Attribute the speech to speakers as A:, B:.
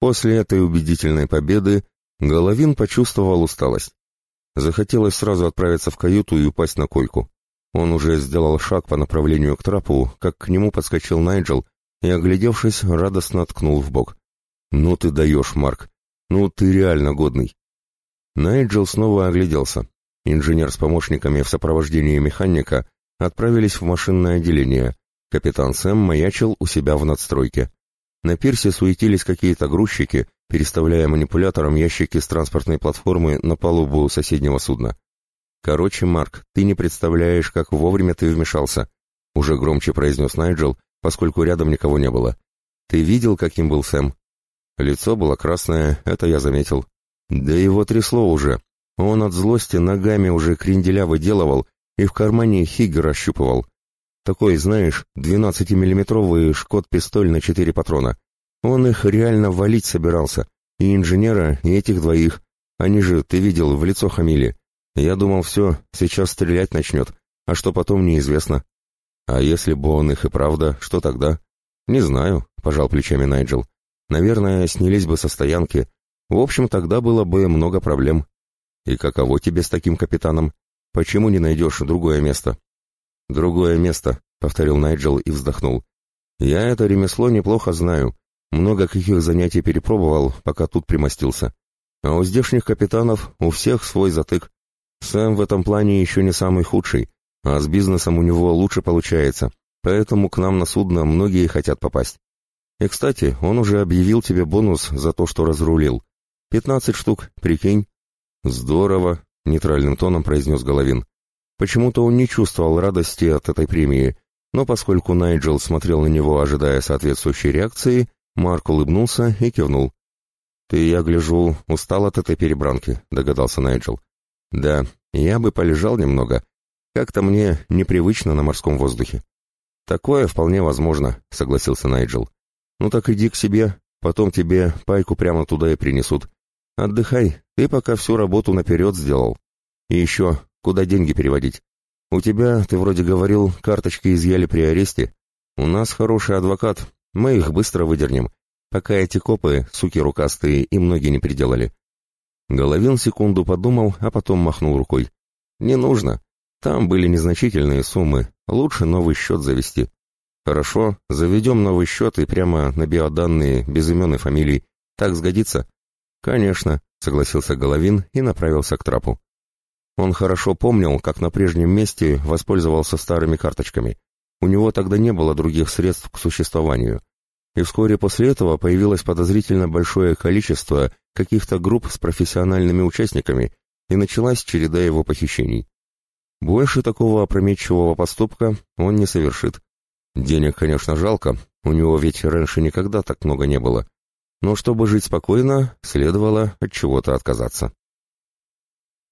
A: После этой убедительной победы Головин почувствовал усталость. Захотелось сразу отправиться в каюту и упасть на койку. Он уже сделал шаг по направлению к трапу, как к нему подскочил Найджел и, оглядевшись, радостно ткнул в бок. «Ну ты даешь, Марк! Ну ты реально годный!» Найджел снова огляделся. Инженер с помощниками в сопровождении механика отправились в машинное отделение. Капитан Сэм маячил у себя в надстройке. На пирсе суетились какие-то грузчики, переставляя манипулятором ящики с транспортной платформы на палубу соседнего судна. «Короче, Марк, ты не представляешь, как вовремя ты вмешался», — уже громче произнес Найджел, поскольку рядом никого не было. «Ты видел, каким был Сэм?» Лицо было красное, это я заметил. Да его трясло уже. Он от злости ногами уже кренделя выделывал и в кармане хиггер ощупывал. Такой, знаешь, 12-миллиметровый шкот-пистоль на четыре патрона. Он их реально валить собирался. И инженера, и этих двоих. Они же, ты видел, в лицо хамили. Я думал, все, сейчас стрелять начнет, а что потом неизвестно. А если бы он их и правда, что тогда? Не знаю, пожал плечами Найджел. Наверное, снялись бы со стоянки. В общем, тогда было бы много проблем. И каково тебе с таким капитаном? Почему не найдешь другое место? Другое место, повторил Найджел и вздохнул. Я это ремесло неплохо знаю. Много каких занятий перепробовал, пока тут примостился. А у здешних капитанов у всех свой затык. Сэм в этом плане еще не самый худший, а с бизнесом у него лучше получается, поэтому к нам на судно многие хотят попасть. И, кстати, он уже объявил тебе бонус за то, что разрулил. Пятнадцать штук, прикинь. Здорово, нейтральным тоном произнес Головин. Почему-то он не чувствовал радости от этой премии, но поскольку Найджел смотрел на него, ожидая соответствующей реакции, Марк улыбнулся и кивнул. «Ты, я гляжу, устал от этой перебранки», — догадался Найджел. Да, я бы полежал немного. Как-то мне непривычно на морском воздухе. Такое вполне возможно, согласился Найджел. Ну так иди к себе, потом тебе пайку прямо туда и принесут. Отдыхай, ты пока всю работу наперед сделал. И еще, куда деньги переводить? У тебя, ты вроде говорил, карточки изъяли при аресте. У нас хороший адвокат, мы их быстро выдернем, пока эти копы, суки рукастые, им ноги не приделали. Головин секунду подумал, а потом махнул рукой. «Не нужно. Там были незначительные суммы. Лучше новый счет завести». «Хорошо, заведем новый счет и прямо на биоданные, без имен и фамилий. Так сгодится?» «Конечно», — согласился Головин и направился к трапу. Он хорошо помнил, как на прежнем месте воспользовался старыми карточками. У него тогда не было других средств к существованию и вскоре после этого появилось подозрительно большое количество каких-то групп с профессиональными участниками, и началась череда его похищений. Больше такого опрометчивого поступка он не совершит. Денег, конечно, жалко, у него ведь раньше никогда так много не было. Но чтобы жить спокойно, следовало от чего-то отказаться.